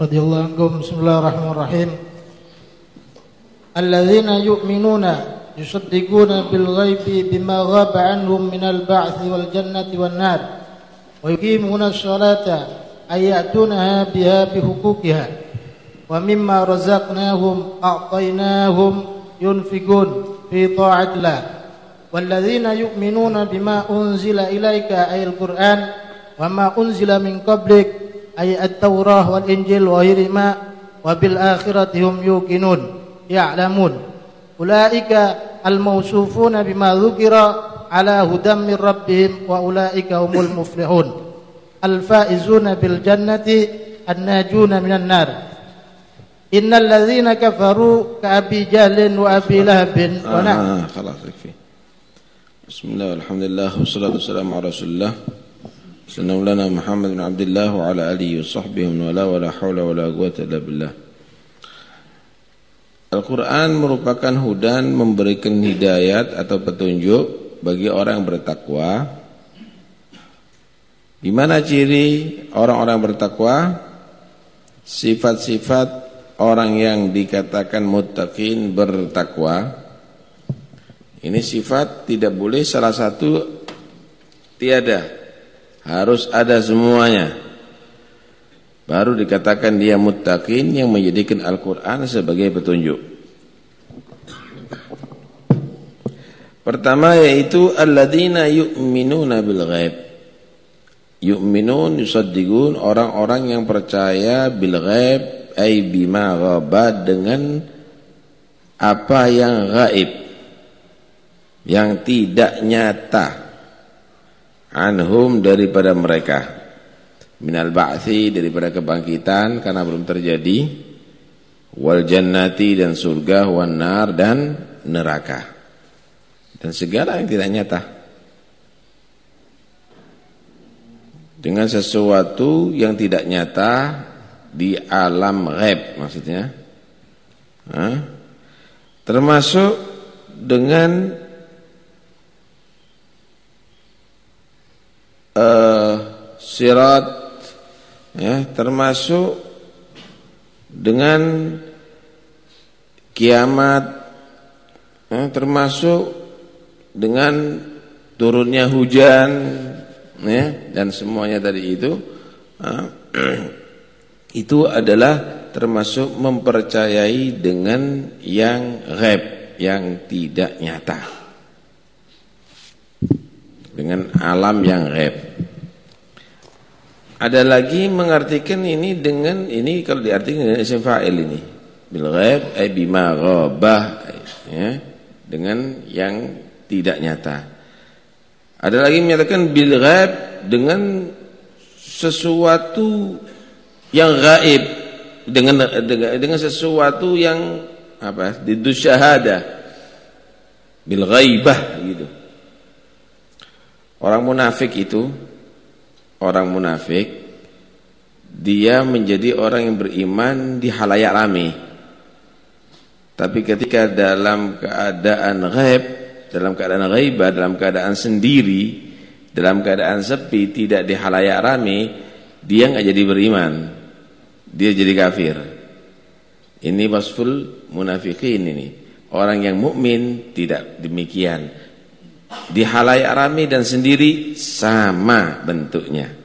رضي الله عنكم بسم الله الرحمن الرحيم الذين يؤمنون يصدقون بالغيب بما غاب عنهم من البعث والجنة والنار ويقيمون الصلاة أي يأتونها بها بحقوقها ومما رزقناهم أعطيناهم ينفقون في طاعة الله والذين يؤمنون بما أنزل إليك أي القرآن وما أنزل من قبلك أي التوراة والإنجيل وغيرهما وبالآخرة هم يوقنون يعلمون. أولئك الموصوفون بما ذكر على هدى من ربهم وأولئك هم المفلحون. الفائزون بالجنة الناجون من النار. إن الذين كفروا كأبي جهل وأبي لهب. ونعم آه خلاص يكفي. بسم الله والحمد لله والصلاة والسلام على رسول الله. سنة لنا محمد بن عبد الله وعلى آله وصحبه ولا ولا حول ولا قوة إلا بالله Al-Quran merupakan hudan memberikan hidayat atau petunjuk bagi orang yang bertakwa. Di mana ciri orang-orang bertakwa? Sifat-sifat orang yang dikatakan muttaqin bertakwa. Ini sifat tidak boleh salah satu tiada. Harus ada semuanya. Baru dikatakan dia muttaqin yang menjadikan Al-Quran sebagai petunjuk. Pertama yaitu alladzina yu'minuna bil ghaib. Yu'minun yusaddiqun orang-orang yang percaya bil ghaib ay bima ghaba dengan apa yang gaib yang tidak nyata anhum daripada mereka. Minal ba'thi daripada kebangkitan karena belum terjadi. Wal jannati dan surga wan nar dan neraka. Dan segala yang tidak nyata. Dengan sesuatu yang tidak nyata di alam ghaib maksudnya. Termasuk dengan uh, sirat ya termasuk dengan kiamat ya, termasuk dengan turunnya hujan ya dan semuanya tadi itu ya, itu adalah termasuk mempercayai dengan yang ghaib yang tidak nyata. Dengan alam yang ghaib ada lagi mengartikan ini dengan ini kalau diartikan dengan isim fa'il ini. Bil ghaib ay bima ghabah ya, dengan yang tidak nyata. Ada lagi menyatakan bil ghaib dengan sesuatu yang gaib dengan dengan, dengan sesuatu yang apa? Didu syahada bil ghaibah gitu. Orang munafik itu orang munafik dia menjadi orang yang beriman di halayak ramai. Tapi ketika dalam keadaan ghaib, dalam keadaan ghaibah, dalam keadaan sendiri, dalam keadaan sepi, tidak di halayak ramai, dia enggak jadi beriman. Dia jadi kafir. Ini wasful munafikin ini. Orang yang mukmin tidak demikian. Di halayak ramai dan sendiri sama bentuknya.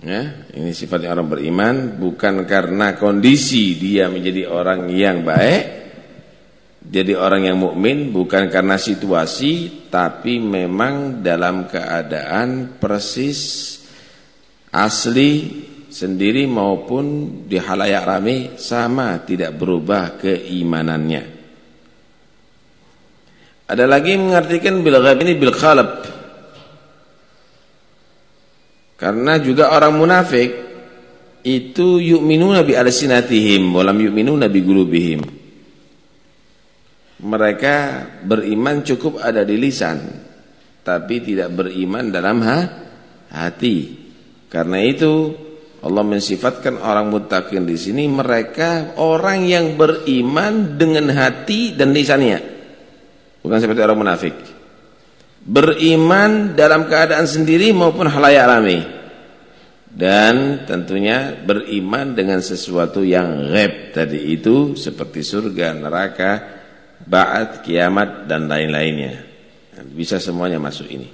Ya, ini sifatnya orang beriman bukan karena kondisi dia menjadi orang yang baik, jadi orang yang mukmin bukan karena situasi, tapi memang dalam keadaan persis asli sendiri maupun di halayak ramai sama tidak berubah keimanannya. Ada lagi mengartikan bil ghaib ini bil khalab. Karena juga orang munafik itu yu'minuna bi alsinatihim wa lam yu'minuna bi qulubihim. Mereka beriman cukup ada di lisan tapi tidak beriman dalam ha hati. Karena itu Allah mensifatkan orang muttaqin di sini mereka orang yang beriman dengan hati dan lisannya. Bukan seperti orang munafik. Beriman dalam keadaan sendiri maupun halayak ramai. dan tentunya beriman dengan sesuatu yang ghaib tadi itu seperti surga, neraka, ba'at, kiamat dan lain-lainnya. Bisa semuanya masuk ini.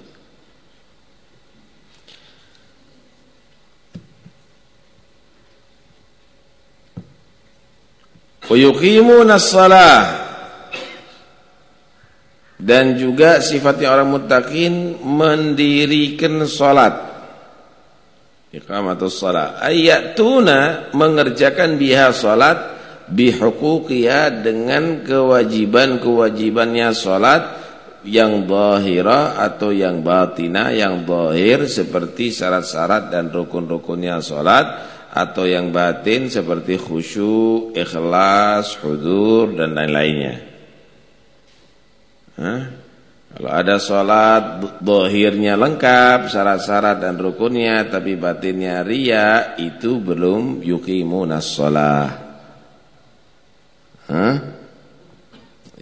Wa shalah dan juga sifatnya orang muttaqin mendirikan salat. Iqamatus shalah. Ayatuna mengerjakan biha salat bihuquqiha dengan kewajiban-kewajibannya salat yang zahira atau yang batina yang zahir seperti syarat-syarat dan rukun-rukunnya salat atau yang batin seperti khusyuk, ikhlas, hudur dan lain-lainnya. Kalau ada sholat dohirnya lengkap, syarat-syarat dan rukunnya, tapi batinnya ria, itu belum yukimunas sholat.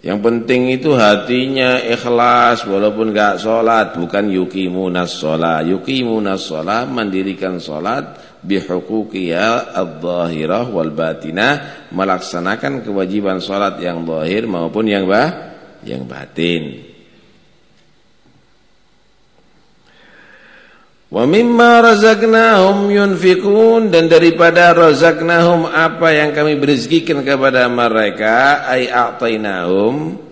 Yang penting itu hatinya ikhlas walaupun gak sholat, bukan yukimunas sholat. Yukimunas sholat, mendirikan sholat, bihuquqiha adh-dhahirah wal batinah melaksanakan kewajiban salat yang zahir maupun yang bah yang batin. Wa mimma razaqnahum yunfikun dan daripada razaqnahum apa yang kami berizkikan kepada mereka ay a'tainahum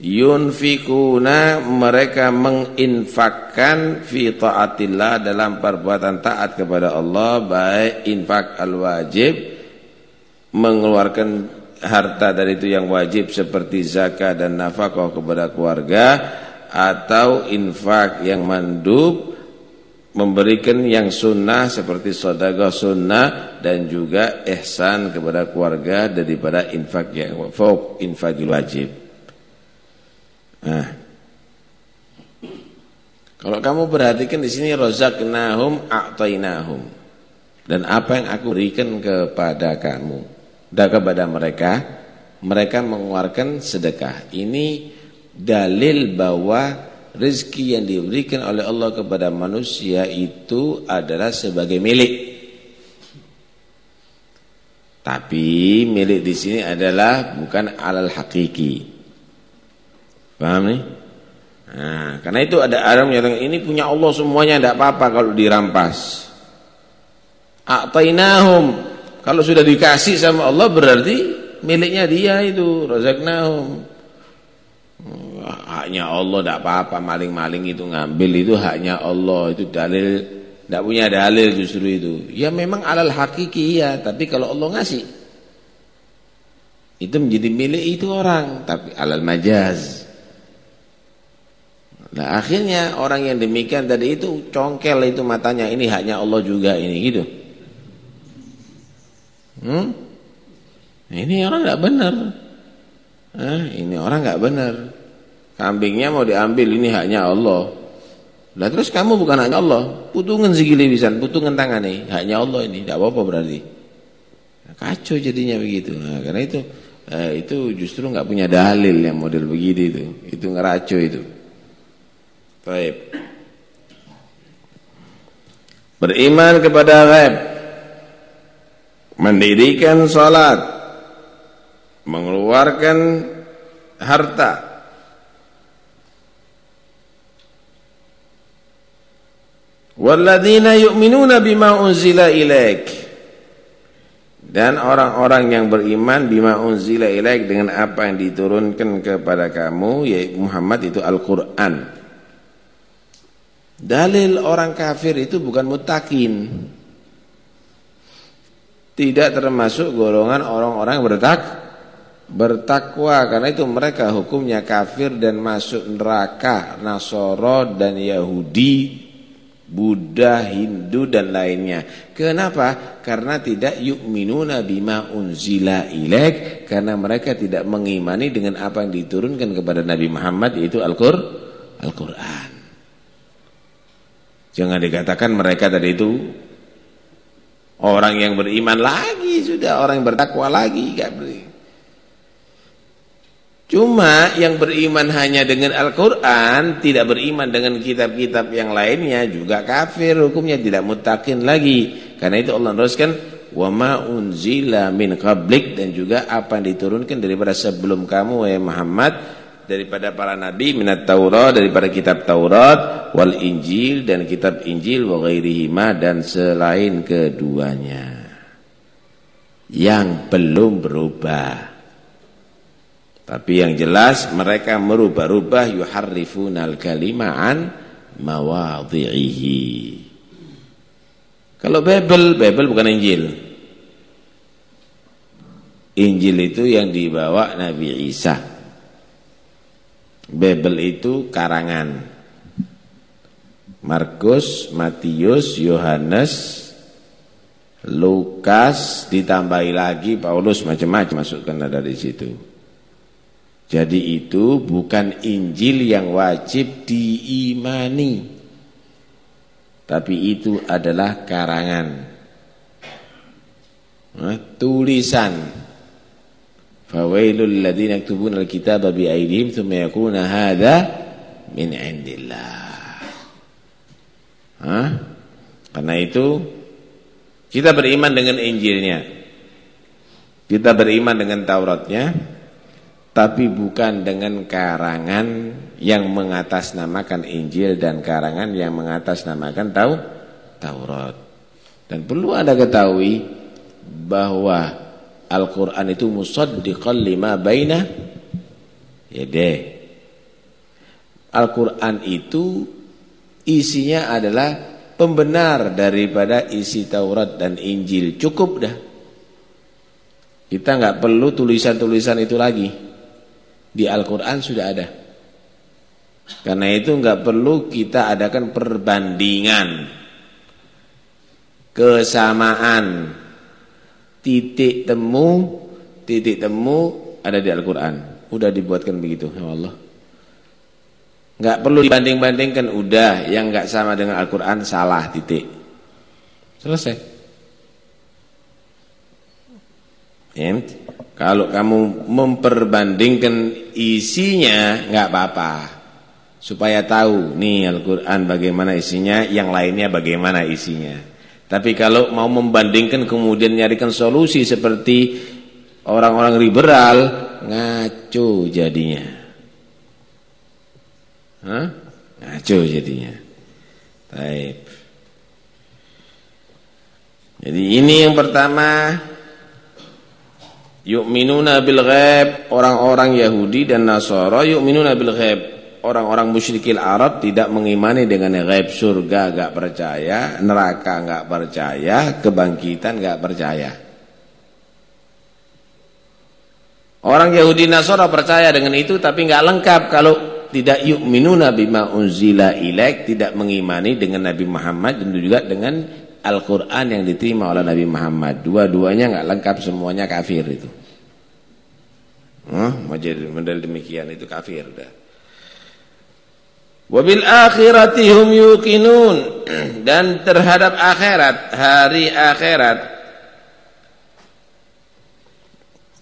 yunfikuna mereka menginfakkan fi taatillah dalam perbuatan taat kepada Allah baik infak al-wajib mengeluarkan harta dari itu yang wajib seperti zakat dan nafkah kepada keluarga atau infak yang mandub memberikan yang sunnah seperti sedekah sunnah dan juga ihsan kepada keluarga daripada infak yang fauq infakil wajib Nah. Kalau kamu perhatikan di sini rozaknahum a'tainahum. Dan apa yang aku berikan kepada kamu kepada mereka, mereka mengeluarkan sedekah. Ini dalil bahwa rezeki yang diberikan oleh Allah kepada manusia itu adalah sebagai milik. Tapi milik di sini adalah bukan alal hakiki. Paham nih? Nah, karena itu ada orang yang ini punya Allah semuanya tidak apa-apa kalau dirampas. A'tainahum. Kalau sudah dikasih sama Allah berarti miliknya dia itu, razaqnahum. Haknya Allah tidak apa-apa maling-maling itu ngambil itu haknya Allah itu dalil tidak punya dalil justru itu. Ya memang alal hakiki ya, tapi kalau Allah ngasih itu menjadi milik itu orang, tapi alal majaz. Nah akhirnya orang yang demikian tadi itu congkel itu matanya ini hanya Allah juga ini gitu. Hmm? Ini orang nggak benar. Eh, ini orang nggak benar. Kambingnya mau diambil ini hanya Allah. Nah terus kamu bukan hanya Allah, putungan segili bisa, putungan nih, hanya Allah ini, tidak apa-apa berarti. Nah, kacau jadinya begitu. Nah, karena itu eh, itu justru nggak punya dalil yang model begitu itu, itu ngeraco itu. Baik. Beriman kepada ghaib. Mendirikan salat. Mengeluarkan harta. Walladzina yu'minuna bima unzila ilaik. Dan orang-orang yang beriman bima unzila ilaik dengan apa yang diturunkan kepada kamu yaitu Muhammad itu Al-Qur'an. Dalil orang kafir itu bukan mutakin. Tidak termasuk golongan orang-orang yang bertak bertakwa karena itu mereka hukumnya kafir dan masuk neraka Nasoro dan Yahudi Buddha, Hindu dan lainnya. Kenapa? Karena tidak yu'minuna bima unzila ilaik karena mereka tidak mengimani dengan apa yang diturunkan kepada Nabi Muhammad yaitu Al-Qur'an. Al-Qur'an. Jangan dikatakan mereka tadi itu orang yang beriman lagi sudah orang yang bertakwa lagi gak beri. Cuma yang beriman hanya dengan Al-Quran Tidak beriman dengan kitab-kitab yang lainnya Juga kafir hukumnya tidak mutakin lagi Karena itu Allah teruskan Wa ma unzila min qablik Dan juga apa yang diturunkan daripada sebelum kamu ya Muhammad Daripada para nabi Minat Taurat Daripada kitab Taurat Wal Injil dan kitab Injil Wa ghairihima dan selain keduanya Yang belum berubah tapi yang jelas mereka merubah-rubah yuharrifunal kalima'an mawadhi'ihi. Kalau Bible, Bible bukan Injil. Injil itu yang dibawa Nabi Isa. Bible itu karangan. Markus, Matius, Yohanes, Lukas ditambahi lagi Paulus macam-macam masukkan ada di situ. Jadi itu bukan Injil yang wajib diimani. Tapi itu adalah karangan. Nah, tulisan. Fawailul ladzina yaktubuna al-kitaba bi aydihim thumma yakuna hadha min indillah. Hah? Karena itu kita beriman dengan Injilnya. Kita beriman dengan Tauratnya tapi bukan dengan karangan yang mengatasnamakan Injil dan karangan yang mengatasnamakan tahu Taurat. Dan perlu Anda ketahui bahwa Al-Qur'an itu musaddiqan lima baina yadeh. Al-Qur'an itu isinya adalah pembenar daripada isi Taurat dan Injil. Cukup dah. Kita nggak perlu tulisan-tulisan itu lagi. Di Al-Quran sudah ada. Karena itu nggak perlu kita adakan perbandingan. Kesamaan. Titik temu, titik temu ada di Al-Quran. Udah dibuatkan begitu, ya Allah. Nggak perlu dibanding-bandingkan, udah yang nggak sama dengan Al-Quran salah titik. Selesai. Ya. Kalau kamu memperbandingkan isinya nggak apa-apa. Supaya tahu nih Al-Qur'an bagaimana isinya, yang lainnya bagaimana isinya. Tapi kalau mau membandingkan kemudian nyarikan solusi seperti orang-orang liberal, ngaco jadinya. Hah? Ngaco jadinya. Baik. Jadi ini yang pertama Yu'minuna bil ghaib, orang-orang Yahudi dan Nasara yu'minuna bil ghaib. Orang-orang musyrikil Arab tidak mengimani dengan ghaib, surga enggak percaya, neraka enggak percaya, kebangkitan enggak percaya. Orang Yahudi Nasara percaya dengan itu tapi enggak lengkap kalau tidak yu'minuna bima unzila ilaik, tidak mengimani dengan Nabi Muhammad dan juga dengan Al-Quran yang diterima oleh Nabi Muhammad Dua-duanya nggak lengkap semuanya kafir itu huh? Model demikian itu kafir dah. Wabil akhirati hum yuqinun. Dan terhadap akhirat Hari akhirat.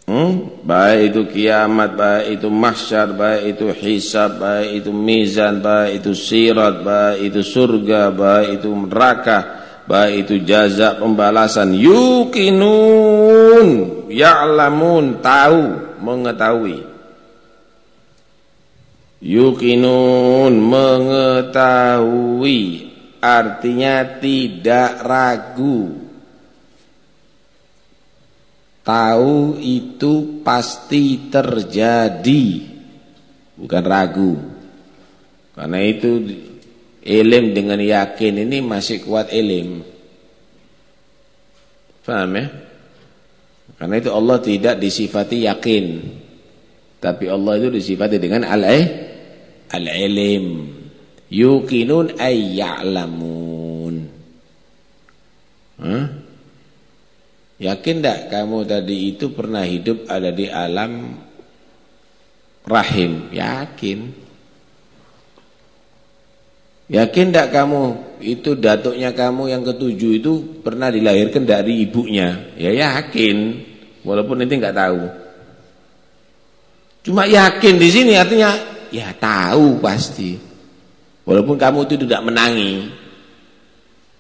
Hmm? Baik itu kiamat Baik itu mahsyar Baik itu hisab Baik itu mizan Baik itu sirat Baik itu surga Baik itu neraka baik itu jaza pembalasan. Yukinun ya'lamun tahu mengetahui yukinun mengetahui artinya tidak ragu tahu itu pasti terjadi bukan ragu karena itu Ilim dengan yakin ini masih kuat ilim. Paham ya? Karena itu Allah tidak disifati yakin. Tapi Allah itu disifati dengan al-eh al-ilim. Yuqinun ay ya'lamun. Hah? Yakin tak kamu tadi itu pernah hidup ada di alam rahim? Yakin. Yakin tidak kamu itu datuknya kamu yang ketujuh itu pernah dilahirkan dari ibunya? Ya yakin, walaupun nanti nggak tahu. Cuma yakin di sini artinya ya tahu pasti. Walaupun kamu itu tidak menangi.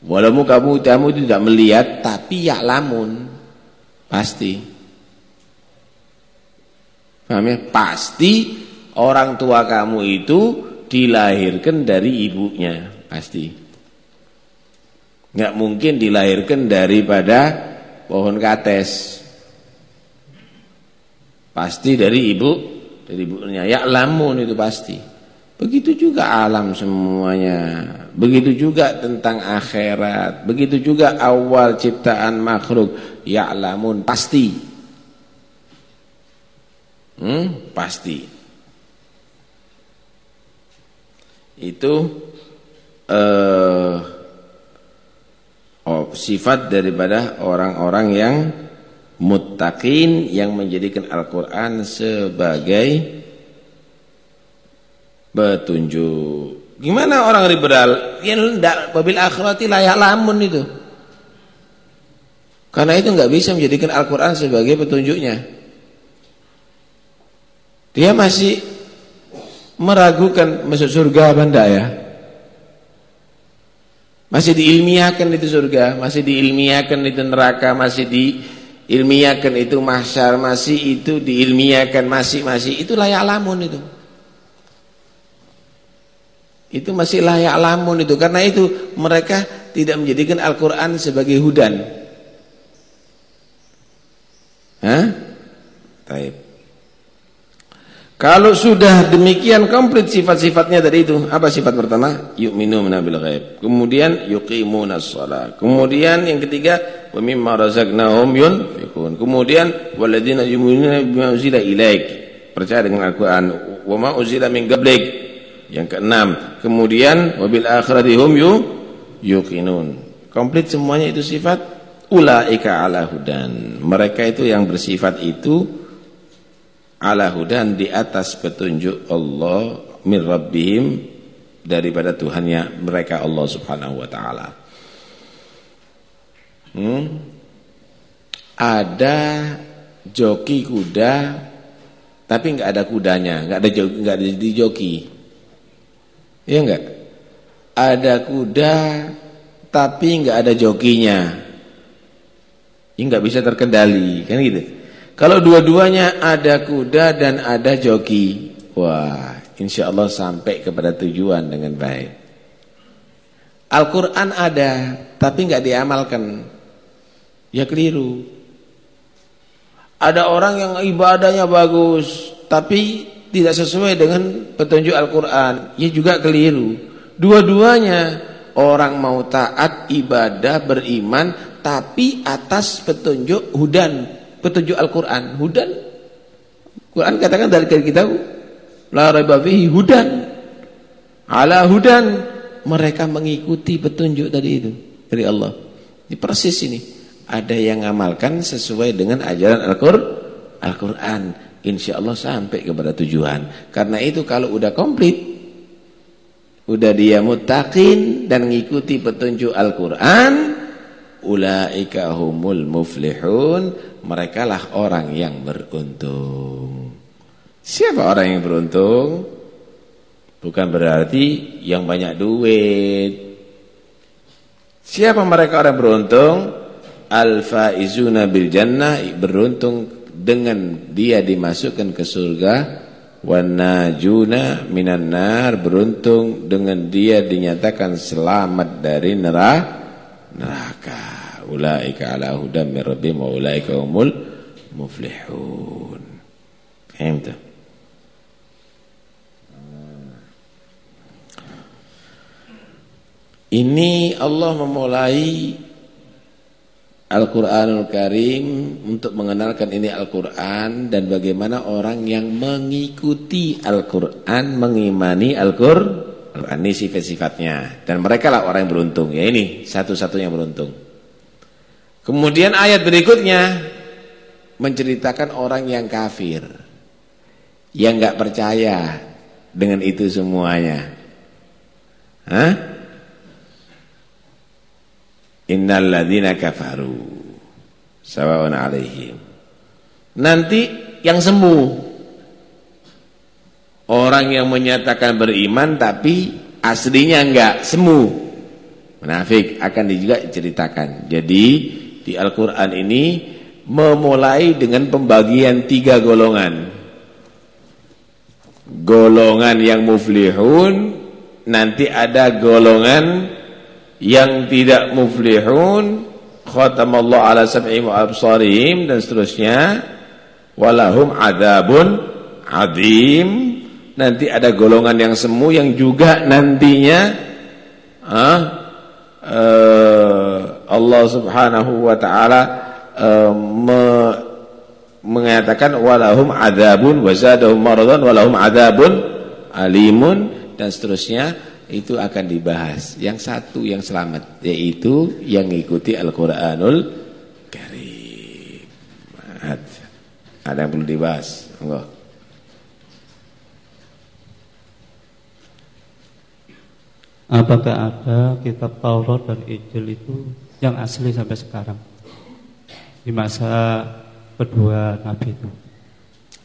Walaupun kamu kamu itu tidak melihat tapi ya lamun pasti. Paham ya? Pasti orang tua kamu itu dilahirkan dari ibunya, pasti. Enggak mungkin dilahirkan daripada pohon kates. Pasti dari ibu dari ibunya ya lamun itu pasti. Begitu juga alam semuanya. Begitu juga tentang akhirat. Begitu juga awal ciptaan makhluk. Ya lamun pasti. Hmm, pasti. Itu uh, oh, sifat daripada orang-orang yang muttaqin yang menjadikan Al-Qur'an sebagai petunjuk. Gimana orang liberal? Yang tidak babil akhirati layak lamun itu. Karena itu nggak bisa menjadikan Al-Qur'an sebagai petunjuknya. Dia masih meragukan masuk surga apa enggak ya? Masih diilmiahkan itu surga, masih diilmiahkan itu neraka, masih di ilmiahkan itu mahsyar masih itu diilmiahkan masih masih. Itu layak lamun itu. Itu masih layak lamun itu. Karena itu mereka tidak menjadikan Al-Qur'an sebagai hudan. Hah? Taib kalau sudah demikian komplit sifat-sifatnya tadi itu, apa sifat pertama? Yu'minuna bil ghaib. Kemudian yuqimunas shalah. Kemudian yang ketiga, wa mimma razaqnahum yunfiqun. Kemudian walladzina yu'minuna bima unzila ilaik. Percaya dengan Al-Qur'an. Wa ma unzila. Yang keenam, kemudian wabil akhirati hum yuqinun. Komplit semuanya itu sifat ulaika ala hudan. Mereka itu yang bersifat itu ala hudan di atas petunjuk Allah min rabbihim daripada Tuhannya mereka Allah Subhanahu wa taala. Hmm? Ada joki kuda tapi enggak ada kudanya, enggak ada joki, enggak ada di joki. Iya enggak? Ada kuda tapi enggak ada jokinya. Ini enggak bisa terkendali, kan gitu. Kalau dua-duanya ada kuda dan ada joki, wah, insya Allah sampai kepada tujuan dengan baik. Al-Quran ada, tapi nggak diamalkan, ya keliru. Ada orang yang ibadahnya bagus, tapi tidak sesuai dengan petunjuk Al-Quran, ya juga keliru. Dua-duanya orang mau taat ibadah beriman, tapi atas petunjuk hudan petunjuk Al-Qur'an, hudan. Quran katakan dari kita la raiba hudan. Ala hudan mereka mengikuti petunjuk tadi itu dari Allah. Ini persis ini. Ada yang ngamalkan sesuai dengan ajaran Al-Qur'an. Insya Allah sampai kepada tujuan. Karena itu kalau udah komplit, udah dia mutakin dan mengikuti petunjuk Al-Quran, ulaika humul muflihun mereka lah orang yang beruntung. Siapa orang yang beruntung? Bukan berarti yang banyak duit. Siapa mereka orang beruntung? Al faizuna bil jannah beruntung dengan dia dimasukkan ke surga. Wan najuna minan nar beruntung dengan dia dinyatakan selamat dari neraka ulaika ala hudam min rabbihim wa ulaika humul muflihun. Fahimta ini Allah memulai Al-Quranul Karim untuk mengenalkan ini Al-Quran dan bagaimana orang yang mengikuti Al-Quran, mengimani Al-Quran. Ini sifat-sifatnya. Dan mereka lah orang yang beruntung. Ya ini satu-satunya beruntung kemudian ayat berikutnya menceritakan orang yang kafir yang nggak percaya dengan itu semuanya Hah? Innal kafaru sawaun alaihim nanti yang sembuh Orang yang menyatakan beriman tapi aslinya enggak semu. Munafik akan juga diceritakan. Jadi di Al-Qur'an ini memulai dengan pembagian tiga golongan. Golongan yang muflihun, nanti ada golongan yang tidak muflihun, khatamallahu ala sab'ihim wa absarihim dan seterusnya. Walahum adabun adim nanti ada golongan yang semu yang juga nantinya ah, Allah Subhanahu wa taala uh, me, mengatakan walahum adzabun wazadahum maradan walahum adzabun alimun dan seterusnya itu akan dibahas. Yang satu yang selamat yaitu yang mengikuti Al-Qur'anul Karim. Ada yang perlu dibahas? Enggak. Apakah ada kitab Taurat dan Injil itu yang asli sampai sekarang di masa kedua Nabi itu?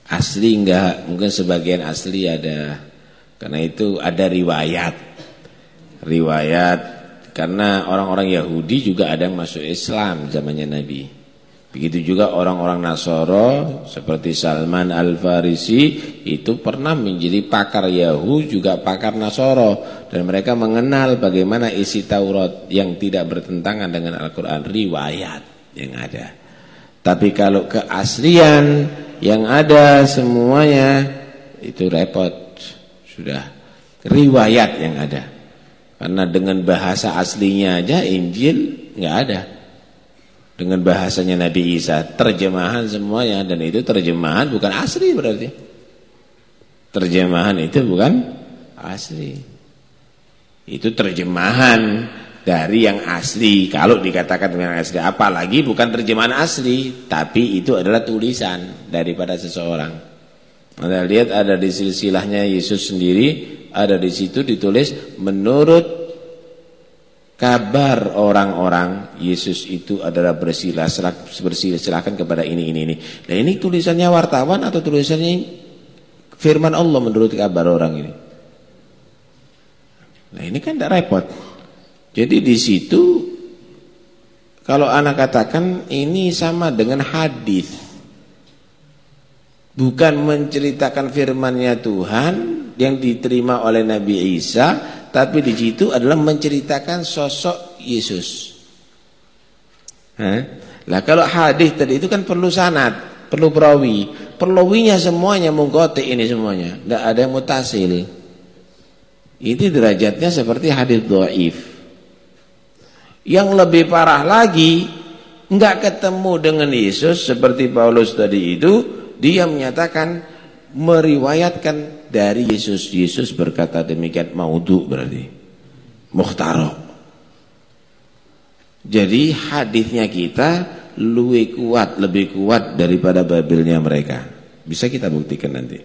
Asli enggak, mungkin sebagian asli ada. Karena itu ada riwayat. Riwayat karena orang-orang Yahudi juga ada yang masuk Islam zamannya Nabi. Begitu juga orang-orang Nasoro seperti Salman Al-Farisi itu pernah menjadi pakar Yahudi juga pakar Nasoro dan mereka mengenal bagaimana isi Taurat yang tidak bertentangan dengan Al-Qur'an riwayat yang ada. Tapi kalau keaslian yang ada semuanya itu repot sudah riwayat yang ada. Karena dengan bahasa aslinya aja Injil nggak ada dengan bahasanya Nabi Isa. Terjemahan semuanya dan itu terjemahan bukan asli berarti. Terjemahan itu bukan asli. Itu terjemahan dari yang asli. Kalau dikatakan dengan asli apalagi bukan terjemahan asli. Tapi itu adalah tulisan daripada seseorang. Anda lihat ada di silsilahnya Yesus sendiri ada di situ ditulis menurut kabar orang-orang Yesus itu adalah bersilah bersilakan kepada ini ini ini. Nah ini tulisannya wartawan atau tulisannya firman Allah menurut kabar orang ini. Nah ini kan tidak repot. Jadi di situ kalau anak katakan ini sama dengan hadis. Bukan menceritakan firmannya Tuhan yang diterima oleh Nabi Isa tapi di situ adalah menceritakan sosok Yesus. Hah? Lah kalau hadis tadi itu kan perlu sanad, perlu perawi. Perawinya semuanya mungkote ini semuanya, tidak ada yang mutasil. Ini derajatnya seperti hadis dhaif. Yang lebih parah lagi, enggak ketemu dengan Yesus seperti Paulus tadi itu, dia menyatakan meriwayatkan dari Yesus. Yesus berkata demikian maudhu berarti. Mukhtarok. Jadi hadisnya kita lebih kuat, lebih kuat daripada Babelnya mereka. Bisa kita buktikan nanti.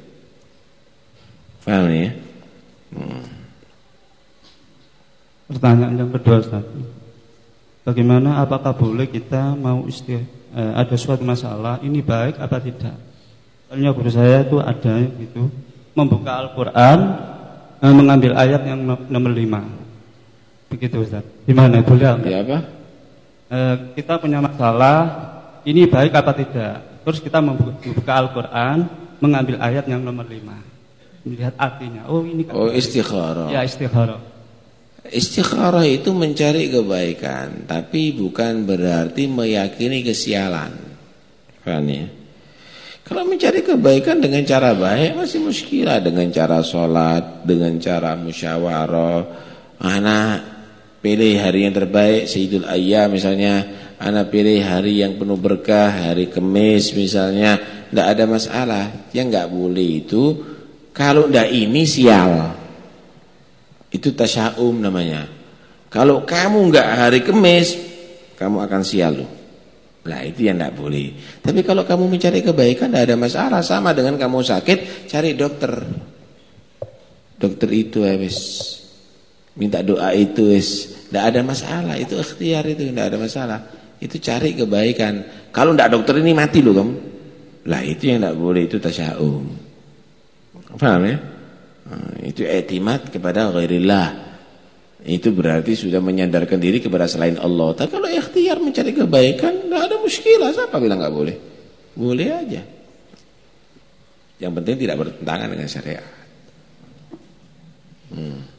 Paham ya? Hmm. Pertanyaan yang kedua satu. Bagaimana apakah boleh kita mau istilah eh, ada suatu masalah ini baik apa tidak? Soalnya guru saya itu ada gitu membuka Al-Qur'an eh, mengambil ayat yang nomor 5. Begitu Ustaz. Gimana boleh enggak? Ya apa? Eh, kita punya masalah ini baik apa tidak? Terus kita membuka Al-Qur'an mengambil ayat yang nomor 5. Melihat artinya. Oh, ini kan Oh, istikharah. Ya, istikharah. Istikharah itu mencari kebaikan, tapi bukan berarti meyakini kesialan. Paham ya? Kalau mencari kebaikan dengan cara baik masih muskilah dengan cara sholat, dengan cara musyawarah. Anak pilih hari yang terbaik Sayyidul Ayyam misalnya, anak pilih hari yang penuh berkah, hari Kemis misalnya, tidak ada masalah. Yang nggak boleh itu kalau tidak ini sial. Itu tasyaum namanya. Kalau kamu nggak hari Kemis, kamu akan sial loh. Nah itu yang tidak boleh. Tapi kalau kamu mencari kebaikan tidak ada masalah. Sama dengan kamu sakit, cari dokter. Dokter itu habis minta doa itu wis tidak ada masalah. Itu ikhtiar itu tidak ada masalah. Itu cari kebaikan. Kalau tidak dokter ini mati loh kamu. Lah itu yang tidak boleh itu tasya'um. Paham ya? Nah, itu etimat kepada ghairillah. Itu berarti sudah menyandarkan diri kepada selain Allah. Tapi kalau ikhtiar mencari kebaikan, nggak ada muskilah. Siapa bilang nggak boleh? Boleh aja. Yang penting tidak bertentangan dengan syariat. Hmm.